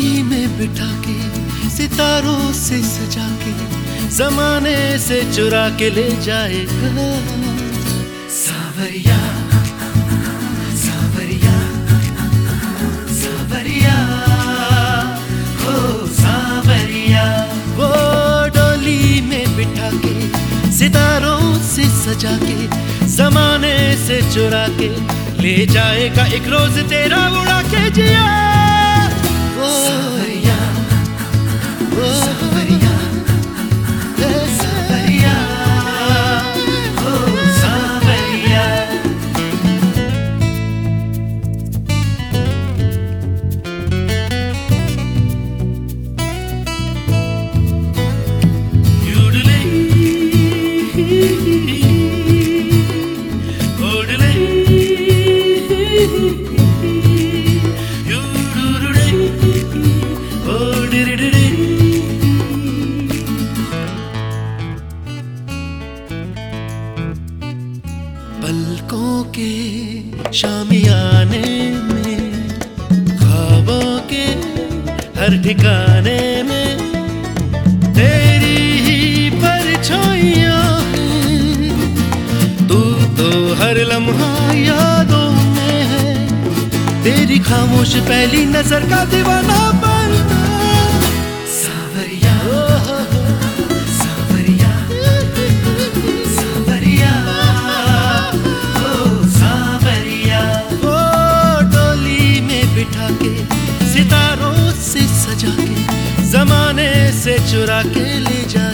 डोली में बिठा के सितारों से सजा के जमाने से चुरा के ले जाएगा सावरिया सितारों से सजा के जमाने से चुरा के ले जाएगा एक रोज तेरा उड़ा के जिया। वो सावरिया पलकों के शामियाने में, ख्वाबों के हर ठिकाने में, तेरी ही परछाइयाँ तू तो हर लम्हा यादों में है, तेरी खामोश पहली नज़र का दीवाना बनना। सावरिया। चुरा के ले जा।